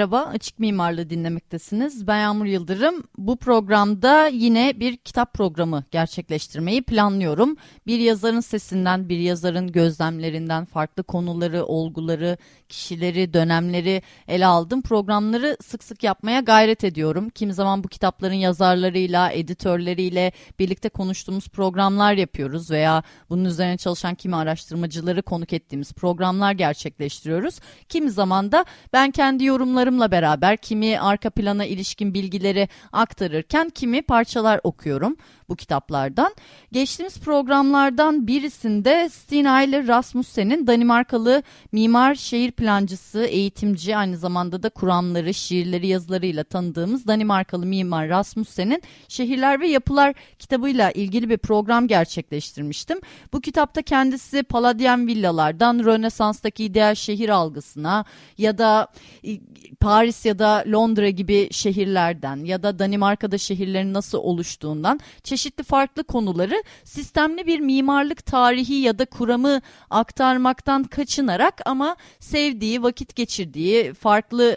Merhaba, Açık Mimarlığı dinlemektesiniz. Ben Yağmur Yıldırım. Bu programda yine bir kitap programı gerçekleştirmeyi planlıyorum. Bir yazarın sesinden, bir yazarın gözlemlerinden farklı konuları, olguları, kişileri, dönemleri ele aldım. Programları sık sık yapmaya gayret ediyorum. Kimi zaman bu kitapların yazarlarıyla, editörleriyle birlikte konuştuğumuz programlar yapıyoruz veya bunun üzerine çalışan kimi araştırmacıları konuk ettiğimiz programlar gerçekleştiriyoruz. Kimi zaman da ben kendi yorumlarımla beraber kimi arka plana ilişkin bilgileri aktarırken kimi parçalar okuyorum bu kitaplardan. Geçtiğimiz programlardan birisinde Stina ile Rasmussen'in Danimarkalı mimar, şehir plancısı, eğitimci aynı zamanda da kuramları, şiirleri, yazılarıyla tanıdığımız Danimarkalı mimar Rasmussen'in Şehirler ve Yapılar kitabıyla ilgili bir program gerçekleştirmiştim. Bu kitapta kendisi Paladyen villalardan Rönesans'taki ideal şehir algısına ya da e, Paris ya da Londra gibi şehirlerden ya da Danimarka'da şehirlerin nasıl oluştuğundan çeşitli farklı konuları sistemli bir mimarlık tarihi ya da kuramı aktarmaktan kaçınarak ama sevdiği, vakit geçirdiği farklı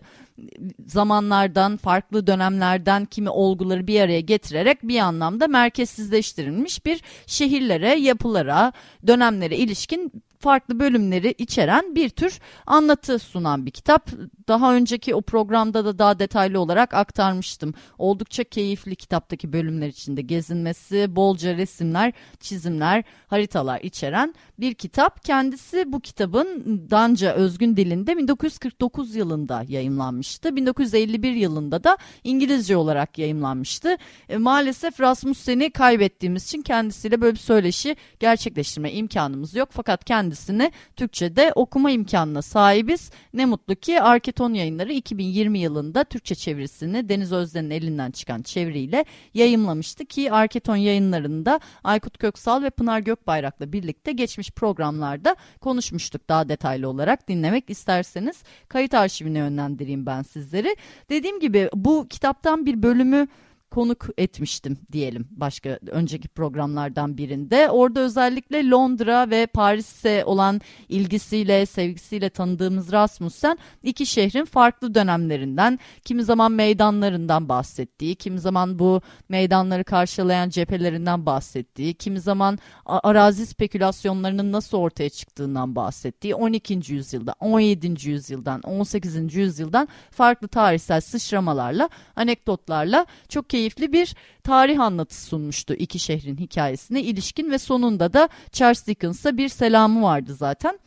zamanlardan, farklı dönemlerden kimi olguları bir araya getirerek bir anlamda merkezsizleştirilmiş bir şehirlere, yapılara, dönemlere ilişkin farklı bölümleri içeren bir tür anlatı sunan bir kitap. Daha önceki o programda da daha detaylı olarak aktarmıştım. Oldukça keyifli kitaptaki bölümler içinde gezinmesi, bolca resimler, çizimler, haritalar içeren bir kitap. Kendisi bu kitabın Danca özgün dilinde 1949 yılında yayımlanmıştı. 1951 yılında da İngilizce olarak yayımlanmıştı. E, maalesef Rasmussen'i kaybettiğimiz için kendisiyle böyle bir söyleşi gerçekleştirme imkanımız yok. Fakat kendisini Türkçe'de okuma imkanına sahibiz. Ne mutlu ki Arketon yayınları 2020 yılında Türkçe çevirisini Deniz Özden'in elinden çıkan çeviriyle yayımlamıştı ki Arketon yayınlarında Aykut Köksal ve Pınar Gökbayrak'la birlikte geçmiş programlarda konuşmuştuk daha detaylı olarak dinlemek isterseniz kayıt arşivine yönlendireyim ben sizleri. Dediğim gibi bu kitaptan bir bölümü konuk etmiştim diyelim başka önceki programlardan birinde. Orada özellikle Londra ve Paris'e olan ilgisiyle, sevgisiyle tanıdığımız Rasmussen iki şehrin farklı dönemlerinden, kimi zaman meydanlarından bahsettiği, kimi zaman bu meydanları karşılayan cephelerinden bahsettiği, kimi zaman arazi spekülasyonlarının nasıl ortaya çıktığından bahsettiği, 12. yüzyılda, 17. yüzyıldan, 18. yüzyıldan farklı tarihsel sıçramalarla, anekdotlarla çok keyifli keyifli bir tarih anlatısı sunmuştu iki şehrin hikayesine ilişkin ve sonunda da Charles Dickens'a bir selamı vardı zaten.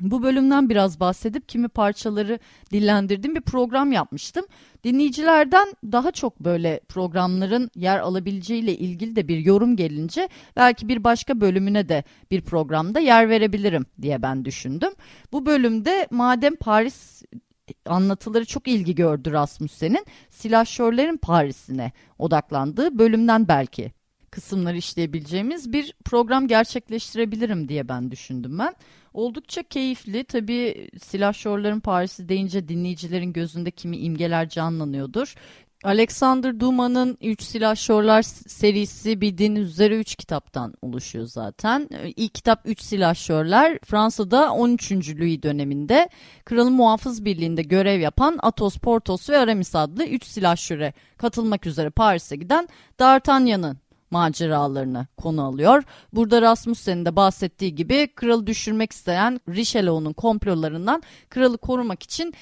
Bu bölümden biraz bahsedip kimi parçaları dillendirdiğim bir program yapmıştım. Dinleyicilerden daha çok böyle programların yer alabileceğiyle ilgili de bir yorum gelince belki bir başka bölümüne de bir programda yer verebilirim diye ben düşündüm. Bu bölümde madem Paris anlatıları çok ilgi gördü Rasmussen'in silahşörlerin Paris'ine odaklandığı bölümden belki kısımları işleyebileceğimiz bir program gerçekleştirebilirim diye ben düşündüm ben. Oldukça keyifli. Tabii silahşörlerin Paris'i deyince dinleyicilerin gözünde kimi imgeler canlanıyordur. Alexander Dumas'ın Üç Silahşörler serisi bildiğiniz üzere 3 kitaptan oluşuyor zaten. İlk kitap Üç Silahşörler Fransa'da 13. Louis döneminde Kralın Muhafız Birliği'nde görev yapan Athos, Porthos ve Aramis adlı 3 silahşöre katılmak üzere Paris'e giden D'Artagnan'ın maceralarını konu alıyor. Burada Rasmussen'in de bahsettiği gibi kralı düşürmek isteyen Richelieu'nun komplolarından kralı korumak için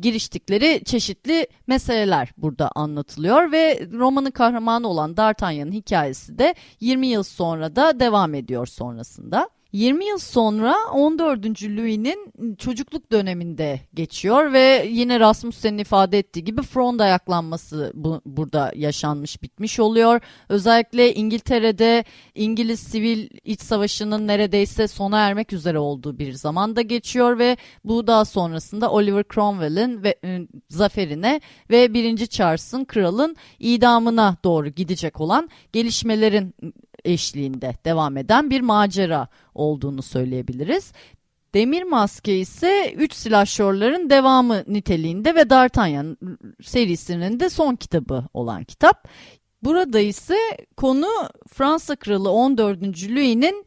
giriştikleri çeşitli meseleler burada anlatılıyor ve romanın kahramanı olan D'Artagnan'ın hikayesi de 20 yıl sonra da devam ediyor sonrasında. 20 yıl sonra 14. Louis'nin çocukluk döneminde geçiyor ve yine Rasmussen'in ifade ettiği gibi front ayaklanması bu, burada yaşanmış bitmiş oluyor. Özellikle İngiltere'de İngiliz sivil iç savaşının neredeyse sona ermek üzere olduğu bir zamanda geçiyor ve bu daha sonrasında Oliver Cromwell'in ve e, zaferine ve 1. Charles'ın kralın idamına doğru gidecek olan gelişmelerin eşliğinde devam eden bir macera olduğunu söyleyebiliriz. Demir Maske ise 3 silahşörlerin devamı niteliğinde ve D'Artagnan serisinin de son kitabı olan kitap. Burada ise konu Fransa Kralı 14. Louis'nin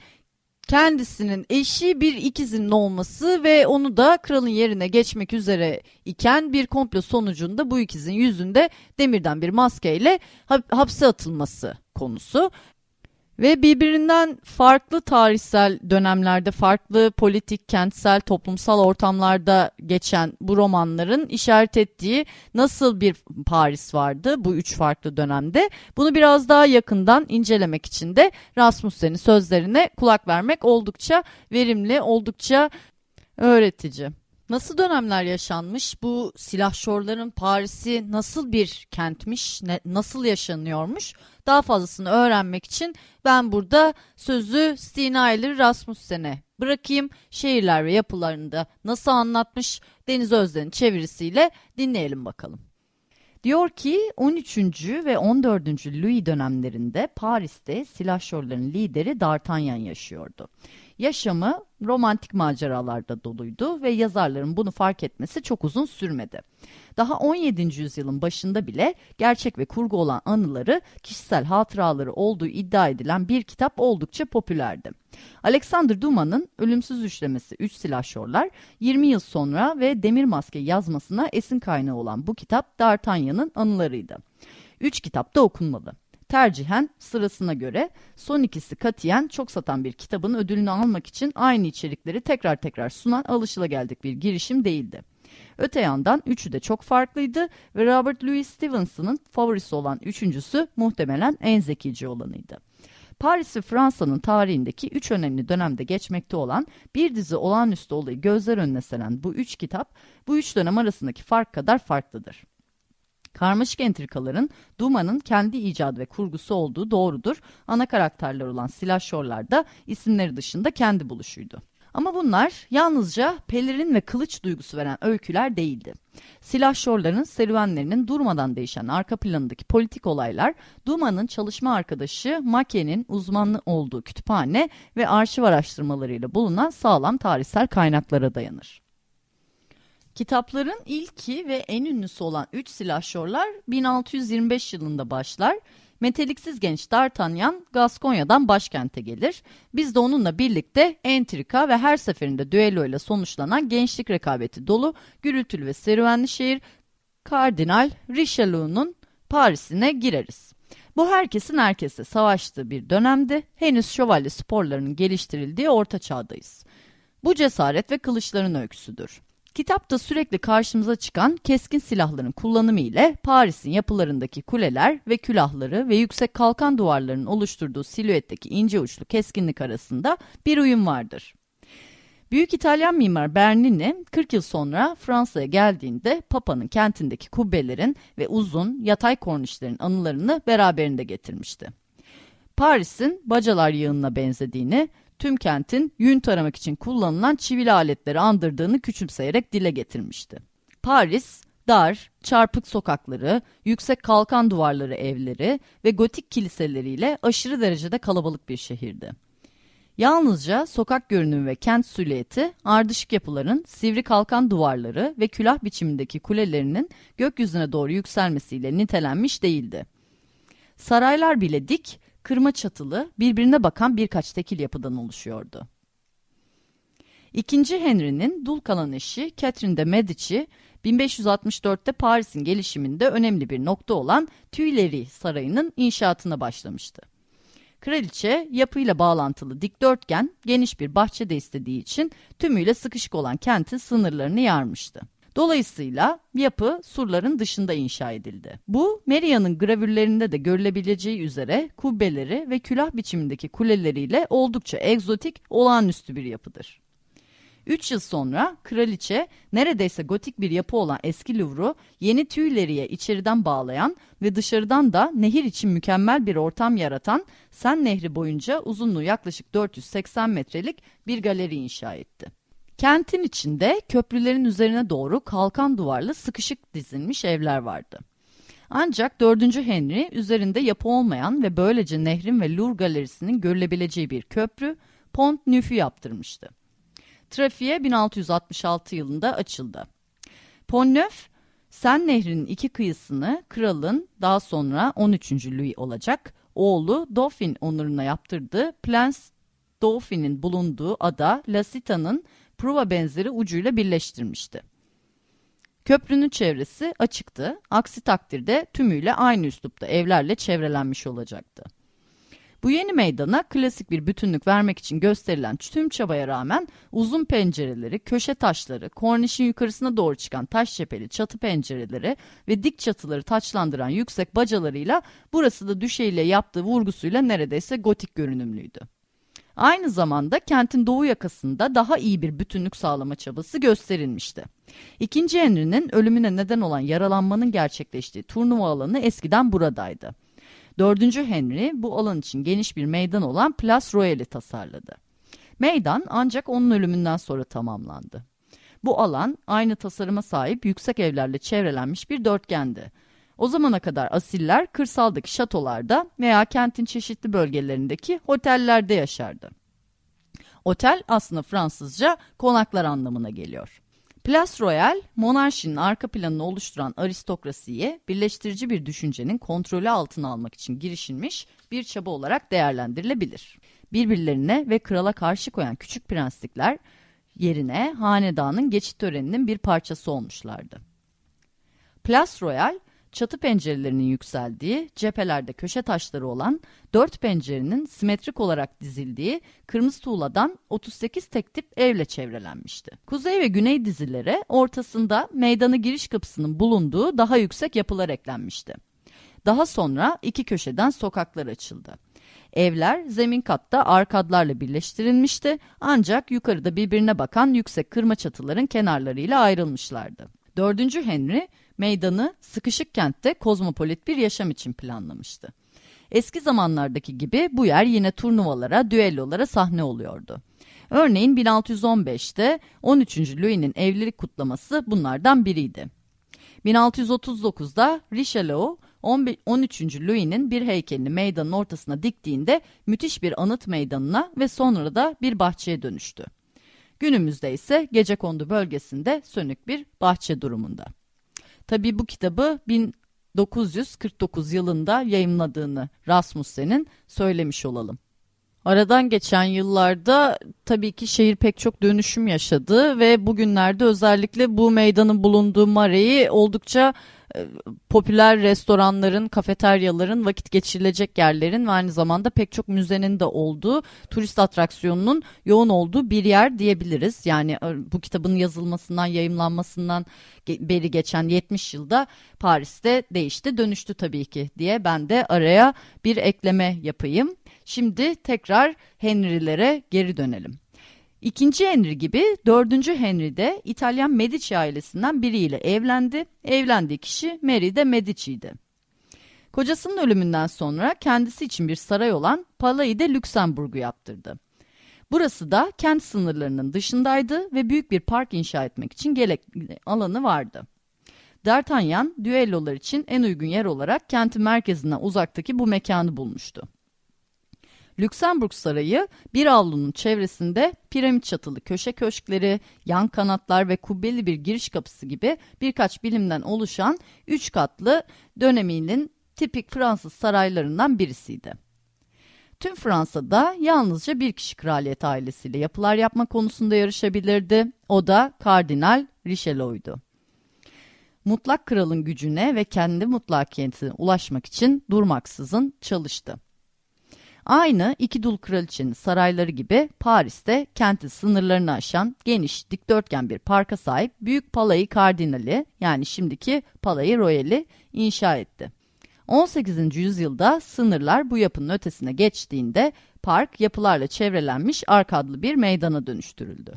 kendisinin eşi bir ikizinin olması ve onu da kralın yerine geçmek üzere iken bir komplo sonucunda bu ikizin yüzünde demirden bir maskeyle hapse atılması konusu. Ve birbirinden farklı tarihsel dönemlerde, farklı politik, kentsel, toplumsal ortamlarda geçen bu romanların işaret ettiği nasıl bir Paris vardı bu üç farklı dönemde? Bunu biraz daha yakından incelemek için de Rasmussen'in sözlerine kulak vermek oldukça verimli, oldukça öğretici. Nasıl dönemler yaşanmış? Bu silahşorların Paris'i nasıl bir kentmiş? Ne, nasıl yaşanıyormuş? Daha fazlasını öğrenmek için ben burada sözü Stina Eyler Rasmussen'e bırakayım. Şehirler ve yapılarında nasıl anlatmış Deniz Özden'in çevirisiyle dinleyelim bakalım. Diyor ki 13. ve 14. Louis dönemlerinde Paris'te silahşorların lideri D'Artagnan yaşıyordu. Yaşamı romantik maceralarda doluydu ve yazarların bunu fark etmesi çok uzun sürmedi. Daha 17. yüzyılın başında bile gerçek ve kurgu olan anıları, kişisel hatıraları olduğu iddia edilen bir kitap oldukça popülerdi. Alexander Dumas'ın Ölümsüz Üçlemesi Üç Silahşorlar 20 yıl sonra ve Demir Maske yazmasına esin kaynağı olan bu kitap D'Artagnan'ın anılarıydı. Üç kitap da okunmalı tercihen sırasına göre son ikisi katiyen çok satan bir kitabın ödülünü almak için aynı içerikleri tekrar tekrar sunan alışılageldik bir girişim değildi. Öte yandan üçü de çok farklıydı ve Robert Louis Stevenson'ın favorisi olan üçüncüsü muhtemelen en zekice olanıydı. Paris ve Fransa'nın tarihindeki üç önemli dönemde geçmekte olan bir dizi olağanüstü olayı gözler önüne seren bu üç kitap, bu üç dönem arasındaki fark kadar farklıdır. Karmaşık entrikaların Duma'nın kendi icadı ve kurgusu olduğu doğrudur. Ana karakterler olan silahşorlar da isimleri dışında kendi buluşuydu. Ama bunlar yalnızca pelerin ve kılıç duygusu veren öyküler değildi. Silahşorların serüvenlerinin durmadan değişen arka planındaki politik olaylar, Duma'nın çalışma arkadaşı Mackie'nin uzmanlı olduğu kütüphane ve arşiv araştırmalarıyla bulunan sağlam tarihsel kaynaklara dayanır. Kitapların ilki ve en ünlüsü olan Üç Silahşorlar 1625 yılında başlar. Meteliksiz genç D'Artagnan Gaskonya'dan başkente gelir. Biz de onunla birlikte entrika ve her seferinde düello ile sonuçlanan gençlik rekabeti dolu gürültülü ve serüvenli şehir Kardinal Richelieu'nun Paris'ine gireriz. Bu herkesin herkese savaştığı bir dönemde henüz şövalye sporlarının geliştirildiği orta çağdayız. Bu cesaret ve kılıçların öyküsüdür. Kitapta sürekli karşımıza çıkan keskin silahların kullanımı ile Paris'in yapılarındaki kuleler ve külahları ve yüksek kalkan duvarlarının oluşturduğu silüetteki ince uçlu keskinlik arasında bir uyum vardır. Büyük İtalyan mimar Bernini 40 yıl sonra Fransa'ya geldiğinde Papa'nın kentindeki kubbelerin ve uzun yatay kornişlerin anılarını beraberinde getirmişti. Paris'in bacalar yığınına benzediğini, tüm kentin yün taramak için kullanılan çivili aletleri andırdığını küçümseyerek dile getirmişti. Paris, dar, çarpık sokakları, yüksek kalkan duvarları evleri ve gotik kiliseleriyle aşırı derecede kalabalık bir şehirdi. Yalnızca sokak görünümü ve kent süliyeti, ardışık yapıların sivri kalkan duvarları ve külah biçimindeki kulelerinin gökyüzüne doğru yükselmesiyle nitelenmiş değildi. Saraylar bile dik, kırma çatılı, birbirine bakan birkaç tekil yapıdan oluşuyordu. İkinci Henry'nin dul kalan eşi Catherine de Medici, 1564'te Paris'in gelişiminde önemli bir nokta olan Tuileries Sarayı'nın inşaatına başlamıştı. Kraliçe yapıyla bağlantılı dikdörtgen geniş bir bahçede istediği için tümüyle sıkışık olan kentin sınırlarını yarmıştı. Dolayısıyla yapı surların dışında inşa edildi. Bu Meria'nın gravürlerinde de görülebileceği üzere kubbeleri ve külah biçimindeki kuleleriyle oldukça egzotik, olağanüstü bir yapıdır. 3 yıl sonra kraliçe neredeyse gotik bir yapı olan eski Louvre'u yeni tüyleriye içeriden bağlayan ve dışarıdan da nehir için mükemmel bir ortam yaratan Sen Nehri boyunca uzunluğu yaklaşık 480 metrelik bir galeri inşa etti. Kentin içinde köprülerin üzerine doğru kalkan duvarlı sıkışık dizilmiş evler vardı. Ancak 4. Henry üzerinde yapı olmayan ve böylece nehrin ve Louvre galerisinin görülebileceği bir köprü Pont Neuf'ü yaptırmıştı. Trafiğe 1666 yılında açıldı. Pont Neuf, Sen Nehri'nin iki kıyısını kralın daha sonra 13. Louis olacak oğlu Dauphin onuruna yaptırdığı Plans Dauphin'in bulunduğu ada La Cita'nın Pruva benzeri ucuyla birleştirmişti. Köprünün çevresi açıktı. Aksi takdirde tümüyle aynı üslupta evlerle çevrelenmiş olacaktı. Bu yeni meydana klasik bir bütünlük vermek için gösterilen tüm çabaya rağmen uzun pencereleri, köşe taşları, kornişin yukarısına doğru çıkan taş cepheli çatı pencereleri ve dik çatıları taçlandıran yüksek bacalarıyla burası da düşeyle yaptığı vurgusuyla neredeyse gotik görünümlüydü. Aynı zamanda kentin doğu yakasında daha iyi bir bütünlük sağlama çabası gösterilmişti. İkinci Henry'nin ölümüne neden olan yaralanmanın gerçekleştiği turnuva alanı eskiden buradaydı. Dördüncü Henry bu alan için geniş bir meydan olan Place Royale'i tasarladı. Meydan ancak onun ölümünden sonra tamamlandı. Bu alan aynı tasarıma sahip yüksek evlerle çevrelenmiş bir dörtgendi. O zamana kadar asiller kırsaldaki şatolarda veya kentin çeşitli bölgelerindeki otellerde yaşardı. Otel aslında Fransızca konaklar anlamına geliyor. Place Royal, monarşinin arka planını oluşturan aristokrasiyi birleştirici bir düşüncenin kontrolü altına almak için girişilmiş bir çaba olarak değerlendirilebilir. Birbirlerine ve krala karşı koyan küçük prenslikler yerine hanedanın geçit töreninin bir parçası olmuşlardı. Place Royal, çatı pencerelerinin yükseldiği, cephelerde köşe taşları olan, dört pencerenin simetrik olarak dizildiği kırmızı tuğladan 38 tek tip evle çevrelenmişti. Kuzey ve güney dizilere ortasında meydanı giriş kapısının bulunduğu daha yüksek yapılar eklenmişti. Daha sonra iki köşeden sokaklar açıldı. Evler zemin katta arkadlarla birleştirilmişti ancak yukarıda birbirine bakan yüksek kırma çatıların kenarlarıyla ayrılmışlardı. 4. Henry meydanı sıkışık kentte kozmopolit bir yaşam için planlamıştı. Eski zamanlardaki gibi bu yer yine turnuvalara, düellolara sahne oluyordu. Örneğin 1615'te 13. Louis'nin evlilik kutlaması bunlardan biriydi. 1639'da Richelieu 13. Louis'nin bir heykelini meydanın ortasına diktiğinde müthiş bir anıt meydanına ve sonra da bir bahçeye dönüştü. Günümüzde ise Gecekondu bölgesinde sönük bir bahçe durumunda. Tabii bu kitabı 1949 yılında yayımladığını Rasmussen'in söylemiş olalım. Aradan geçen yıllarda tabii ki şehir pek çok dönüşüm yaşadı ve bugünlerde özellikle bu meydanın bulunduğu Mare'yi oldukça popüler restoranların, kafeteryaların, vakit geçirilecek yerlerin ve aynı zamanda pek çok müzenin de olduğu, turist atraksiyonunun yoğun olduğu bir yer diyebiliriz. Yani e, bu kitabın yazılmasından, yayımlanmasından beri geçen 70 yılda Paris'te değişti, dönüştü tabii ki diye ben de araya bir ekleme yapayım. Şimdi tekrar Henry'lere geri dönelim. İkinci Henry gibi dördüncü Henry de İtalyan Medici ailesinden biriyle evlendi. Evlendiği kişi Mary de Medici'ydi. Kocasının ölümünden sonra kendisi için bir saray olan Palais de Lüksemburg'u yaptırdı. Burası da kent sınırlarının dışındaydı ve büyük bir park inşa etmek için gerekli alanı vardı. D'Artagnan düellolar için en uygun yer olarak kentin merkezinden uzaktaki bu mekanı bulmuştu. Lüksemburg Sarayı bir avlunun çevresinde piramit çatılı köşe köşkleri, yan kanatlar ve kubbeli bir giriş kapısı gibi birkaç bilimden oluşan üç katlı döneminin tipik Fransız saraylarından birisiydi. Tüm Fransa'da yalnızca bir kişi kraliyet ailesiyle yapılar yapma konusunda yarışabilirdi. O da Kardinal Richelieu'ydu. Mutlak kralın gücüne ve kendi mutlakiyetine ulaşmak için durmaksızın çalıştı. Aynı iki dul kraliçenin sarayları gibi Paris'te kentin sınırlarını aşan geniş dikdörtgen bir parka sahip Büyük Palayı Kardinali yani şimdiki Palayı Royali inşa etti. 18. yüzyılda sınırlar bu yapının ötesine geçtiğinde park yapılarla çevrelenmiş arkadlı bir meydana dönüştürüldü.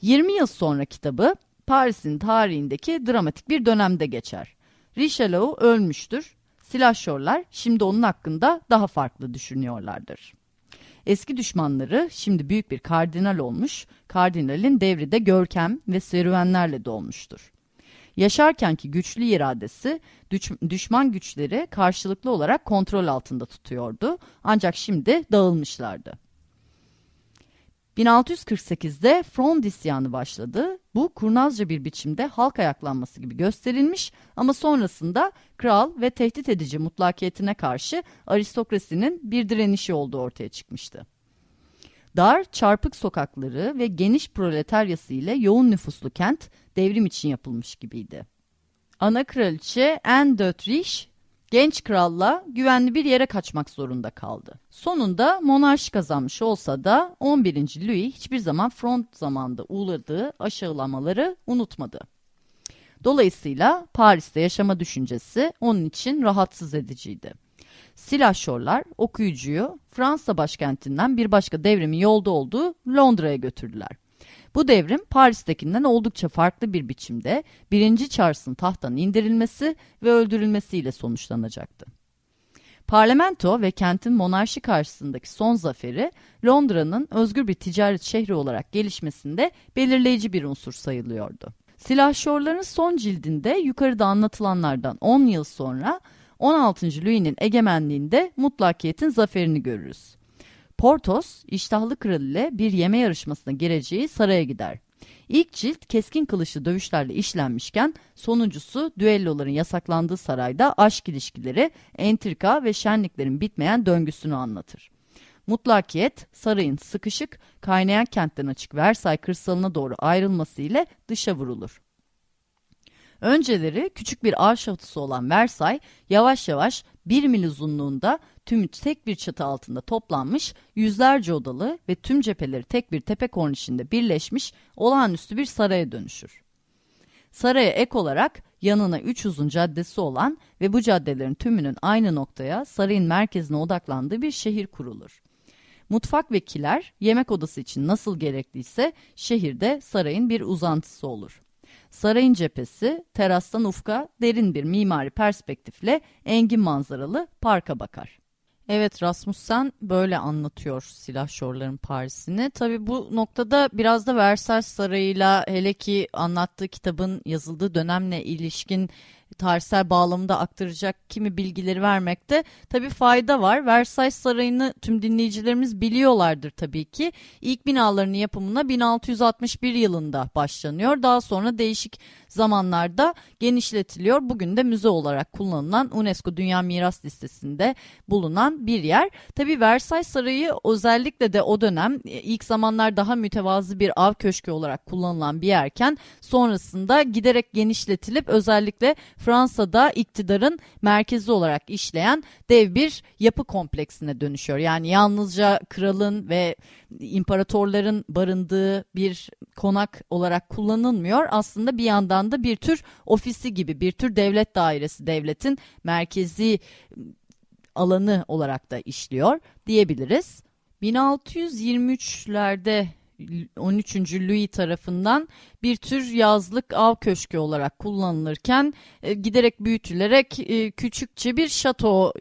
20 yıl sonra kitabı Paris'in tarihindeki dramatik bir dönemde geçer. Richelieu ölmüştür. Silahşorlar şimdi onun hakkında daha farklı düşünüyorlardır. Eski düşmanları şimdi büyük bir kardinal olmuş, kardinalin devri de görkem ve serüvenlerle dolmuştur. Yaşarkenki güçlü iradesi düş düşman güçleri karşılıklı olarak kontrol altında tutuyordu ancak şimdi dağılmışlardı. 1648'de Front isyanı başladı. Bu kurnazca bir biçimde halk ayaklanması gibi gösterilmiş ama sonrasında kral ve tehdit edici mutlakiyetine karşı aristokrasinin bir direnişi olduğu ortaya çıkmıştı. Dar, çarpık sokakları ve geniş proletaryası ile yoğun nüfuslu kent devrim için yapılmış gibiydi. Ana kraliçe Anne d'Autriche genç kralla güvenli bir yere kaçmak zorunda kaldı. Sonunda monarşi kazanmış olsa da 11. Louis hiçbir zaman front zamanında uğradığı aşağılamaları unutmadı. Dolayısıyla Paris'te yaşama düşüncesi onun için rahatsız ediciydi. Silahşorlar okuyucuyu Fransa başkentinden bir başka devrimin yolda olduğu Londra'ya götürdüler. Bu devrim Paris'tekinden oldukça farklı bir biçimde 1. Charles'ın tahttan indirilmesi ve öldürülmesiyle sonuçlanacaktı. Parlamento ve kentin monarşi karşısındaki son zaferi Londra'nın özgür bir ticaret şehri olarak gelişmesinde belirleyici bir unsur sayılıyordu. Silahşorların son cildinde yukarıda anlatılanlardan 10 yıl sonra 16. Louis'nin egemenliğinde mutlakiyetin zaferini görürüz. Portos, iştahlı kral ile bir yeme yarışmasına gireceği saraya gider. İlk cilt keskin kılıçlı dövüşlerle işlenmişken sonuncusu düelloların yasaklandığı sarayda aşk ilişkileri, entrika ve şenliklerin bitmeyen döngüsünü anlatır. Mutlakiyet sarayın sıkışık, kaynayan kentten açık Versay kırsalına doğru ayrılması ile dışa vurulur. Önceleri küçük bir ağaç şatosu olan Versay yavaş yavaş bir mil uzunluğunda tüm tek bir çatı altında toplanmış yüzlerce odalı ve tüm cepheleri tek bir tepe kornişinde birleşmiş olağanüstü bir saraya dönüşür. Saraya ek olarak yanına üç uzun caddesi olan ve bu caddelerin tümünün aynı noktaya sarayın merkezine odaklandığı bir şehir kurulur. Mutfak ve kiler yemek odası için nasıl gerekliyse şehirde sarayın bir uzantısı olur. Sarayın cephesi terastan ufka derin bir mimari perspektifle engin manzaralı parka bakar. Evet Rasmussen böyle anlatıyor silahşorların Paris'ini. Tabi bu noktada biraz da Versailles Sarayı'yla hele ki anlattığı kitabın yazıldığı dönemle ilişkin tarihsel bağlamında aktaracak kimi bilgileri vermekte tabii fayda var. Versailles Sarayı'nı tüm dinleyicilerimiz biliyorlardır tabii ki. İlk binalarının yapımına 1661 yılında başlanıyor. Daha sonra değişik zamanlarda genişletiliyor. Bugün de müze olarak kullanılan UNESCO Dünya Miras Listesi'nde bulunan bir yer. Tabii Versailles Sarayı özellikle de o dönem e, ilk zamanlar daha mütevazı bir av köşkü olarak kullanılan bir yerken sonrasında giderek genişletilip özellikle Fransa'da iktidarın merkezi olarak işleyen dev bir yapı kompleksine dönüşüyor. Yani yalnızca kralın ve imparatorların barındığı bir konak olarak kullanılmıyor. Aslında bir yandan da bir tür ofisi gibi bir tür devlet dairesi devletin merkezi alanı olarak da işliyor diyebiliriz. 1623'lerde 13. Louis tarafından bir tür yazlık av köşkü olarak kullanılırken e, giderek büyütülerek e, küçükçe bir şato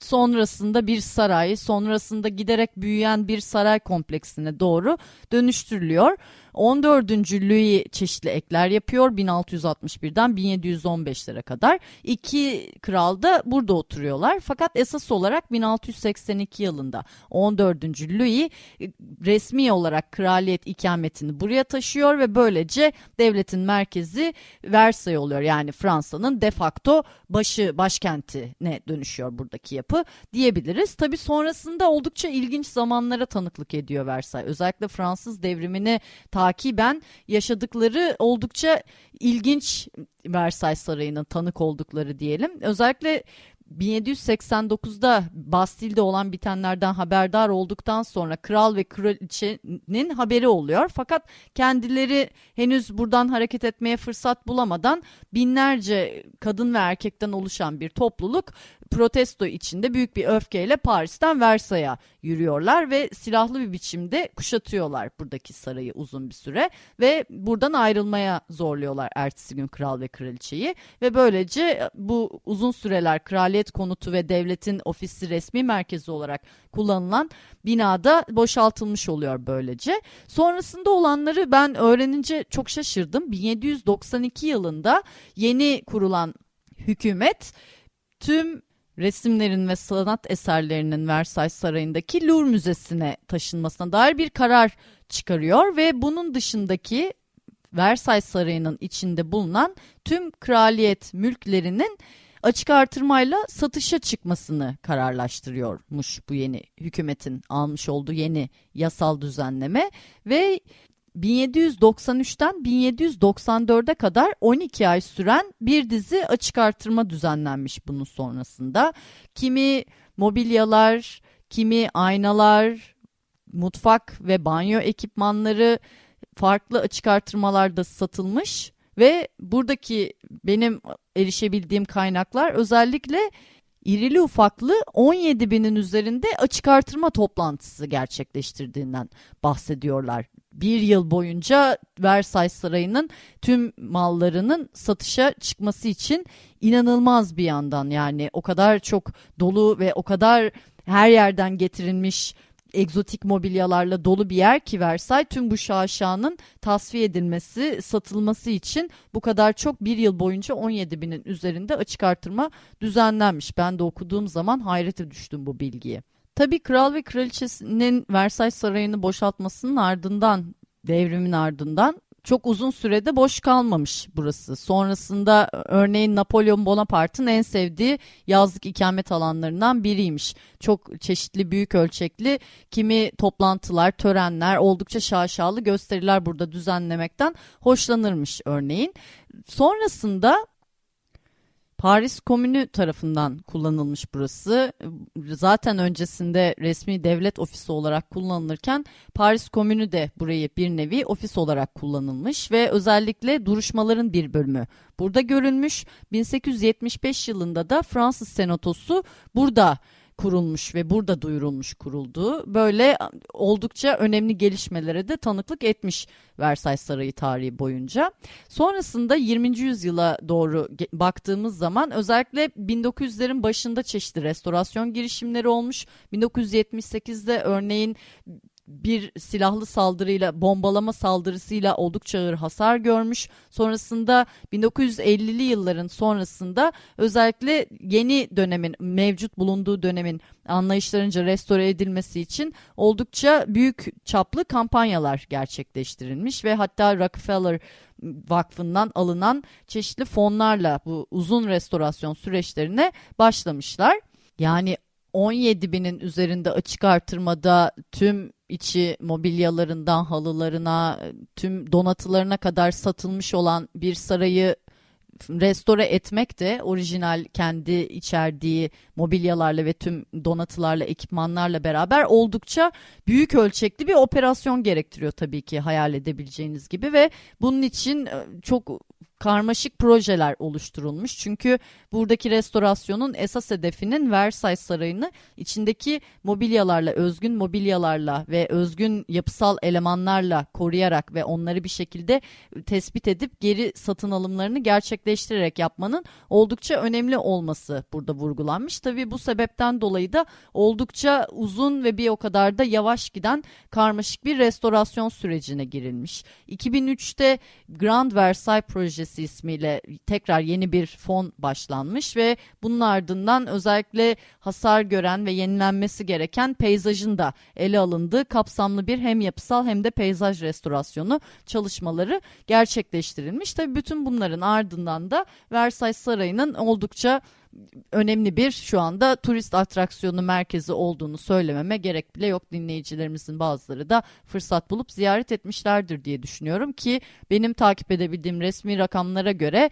sonrasında bir saray, sonrasında giderek büyüyen bir saray kompleksine doğru dönüştürülüyor. 14. Louis çeşitli ekler yapıyor 1661'den 1715'lere kadar. İki kral da burada oturuyorlar. Fakat esas olarak 1682 yılında 14. Louis e, resmi olarak kraliyet ikametini buraya taşıyor ve böylece devletin merkezi Versailles oluyor. Yani Fransa'nın de facto başı başkentine dönüşüyor buradaki yapı diyebiliriz. Tabi sonrasında oldukça ilginç zamanlara tanıklık ediyor Versailles. Özellikle Fransız devrimini takiben yaşadıkları oldukça ilginç Versailles Sarayı'nın tanık oldukları diyelim. Özellikle 1789'da Bastil'de olan bitenlerden haberdar olduktan sonra kral ve kraliçenin haberi oluyor. Fakat kendileri henüz buradan hareket etmeye fırsat bulamadan binlerce kadın ve erkekten oluşan bir topluluk protesto içinde büyük bir öfkeyle Paris'ten Versay'a yürüyorlar ve silahlı bir biçimde kuşatıyorlar buradaki sarayı uzun bir süre ve buradan ayrılmaya zorluyorlar ertesi gün kral ve kraliçeyi ve böylece bu uzun süreler kraliyet konutu ve devletin ofisi resmi merkezi olarak kullanılan binada boşaltılmış oluyor böylece. Sonrasında olanları ben öğrenince çok şaşırdım. 1792 yılında yeni kurulan hükümet tüm resimlerin ve sanat eserlerinin Versailles Sarayı'ndaki Louvre Müzesi'ne taşınmasına dair bir karar çıkarıyor ve bunun dışındaki Versailles Sarayı'nın içinde bulunan tüm kraliyet mülklerinin açık artırmayla satışa çıkmasını kararlaştırıyormuş bu yeni hükümetin almış olduğu yeni yasal düzenleme ve 1793'ten 1794'e kadar 12 ay süren bir dizi açık artırma düzenlenmiş bunun sonrasında. Kimi mobilyalar, kimi aynalar, mutfak ve banyo ekipmanları farklı açık artırmalarda satılmış ve buradaki benim erişebildiğim kaynaklar özellikle irili ufaklı 17 binin üzerinde açık artırma toplantısı gerçekleştirdiğinden bahsediyorlar bir yıl boyunca Versailles Sarayı'nın tüm mallarının satışa çıkması için inanılmaz bir yandan yani o kadar çok dolu ve o kadar her yerden getirilmiş egzotik mobilyalarla dolu bir yer ki Versailles tüm bu şaşanın tasfiye edilmesi, satılması için bu kadar çok bir yıl boyunca 17 binin üzerinde açık artırma düzenlenmiş. Ben de okuduğum zaman hayrete düştüm bu bilgiye. Tabii kral ve kraliçesinin Versailles Sarayı'nı boşaltmasının ardından, devrimin ardından çok uzun sürede boş kalmamış burası. Sonrasında örneğin Napolyon Bonaparte'ın en sevdiği yazlık ikamet alanlarından biriymiş. Çok çeşitli büyük ölçekli kimi toplantılar, törenler, oldukça şaşalı gösteriler burada düzenlemekten hoşlanırmış örneğin. Sonrasında Paris Komünü tarafından kullanılmış burası. Zaten öncesinde resmi devlet ofisi olarak kullanılırken Paris Komünü de burayı bir nevi ofis olarak kullanılmış ve özellikle duruşmaların bir bölümü burada görülmüş. 1875 yılında da Fransız Senatosu burada kurulmuş ve burada duyurulmuş kurulduğu böyle oldukça önemli gelişmelere de tanıklık etmiş Versailles Sarayı tarihi boyunca. Sonrasında 20. yüzyıla doğru baktığımız zaman özellikle 1900'lerin başında çeşitli restorasyon girişimleri olmuş. 1978'de örneğin bir silahlı saldırıyla bombalama saldırısıyla oldukça ağır hasar görmüş. Sonrasında 1950'li yılların sonrasında özellikle yeni dönemin mevcut bulunduğu dönemin anlayışlarınca restore edilmesi için oldukça büyük çaplı kampanyalar gerçekleştirilmiş ve hatta Rockefeller Vakfı'ndan alınan çeşitli fonlarla bu uzun restorasyon süreçlerine başlamışlar. Yani 17 binin üzerinde açık artırmada tüm içi mobilyalarından halılarına tüm donatılarına kadar satılmış olan bir sarayı restore etmek de orijinal kendi içerdiği mobilyalarla ve tüm donatılarla, ekipmanlarla beraber oldukça büyük ölçekli bir operasyon gerektiriyor tabii ki hayal edebileceğiniz gibi ve bunun için çok karmaşık projeler oluşturulmuş. Çünkü buradaki restorasyonun esas hedefinin Versailles Sarayı'nı içindeki mobilyalarla, özgün mobilyalarla ve özgün yapısal elemanlarla koruyarak ve onları bir şekilde tespit edip geri satın alımlarını gerçekleştirerek yapmanın oldukça önemli olması burada vurgulanmış. Tabii bu sebepten dolayı da oldukça uzun ve bir o kadar da yavaş giden karmaşık bir restorasyon sürecine girilmiş. 2003'te Grand Versailles projesi projesi ismiyle tekrar yeni bir fon başlanmış ve bunun ardından özellikle hasar gören ve yenilenmesi gereken peyzajın da ele alındığı kapsamlı bir hem yapısal hem de peyzaj restorasyonu çalışmaları gerçekleştirilmiş. Tabii bütün bunların ardından da Versailles Sarayı'nın oldukça önemli bir şu anda turist atraksiyonu merkezi olduğunu söylememe gerek bile yok. Dinleyicilerimizin bazıları da fırsat bulup ziyaret etmişlerdir diye düşünüyorum ki benim takip edebildiğim resmi rakamlara göre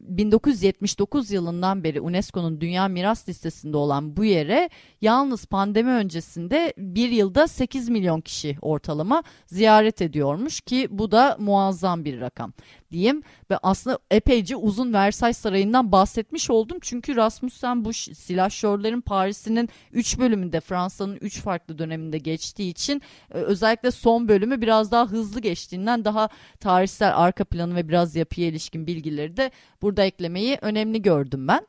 1979 yılından beri UNESCO'nun Dünya Miras Listesi'nde olan bu yere yalnız pandemi öncesinde bir yılda 8 milyon kişi ortalama ziyaret ediyormuş ki bu da muazzam bir rakam diyeyim ve aslında epeyce uzun Versailles Sarayı'ndan bahsetmiş oldum çünkü Rasmussen bu silahşörlerin Paris'inin 3 bölümünde Fransa'nın 3 farklı döneminde geçtiği için e, özellikle son bölümü biraz daha hızlı geçtiğinden daha tarihsel arka planı ve biraz yapıya ilişkin bilgileri de burada eklemeyi önemli gördüm ben.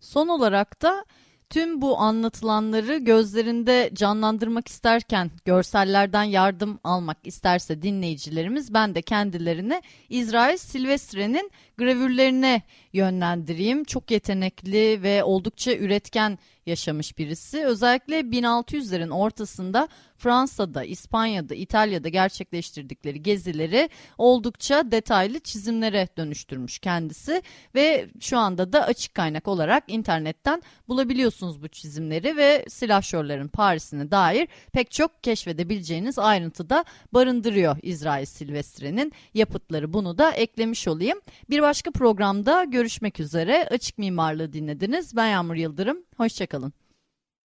Son olarak da Tüm bu anlatılanları gözlerinde canlandırmak isterken görsellerden yardım almak isterse dinleyicilerimiz ben de kendilerini İsrail Silvestre'nin gravürlerine yönlendireyim. Çok yetenekli ve oldukça üretken yaşamış birisi. Özellikle 1600'lerin ortasında Fransa'da, İspanya'da, İtalya'da gerçekleştirdikleri gezileri oldukça detaylı çizimlere dönüştürmüş kendisi ve şu anda da açık kaynak olarak internetten bulabiliyorsunuz bu çizimleri ve silahşörlerin Paris'ine dair pek çok keşfedebileceğiniz ayrıntıda barındırıyor İsrail Silvestre'nin yapıtları. Bunu da eklemiş olayım. Bir başka programda görüşmek üzere. Açık Mimarlığı dinlediniz. Ben Yağmur Yıldırım. Hoşçakalın kalın.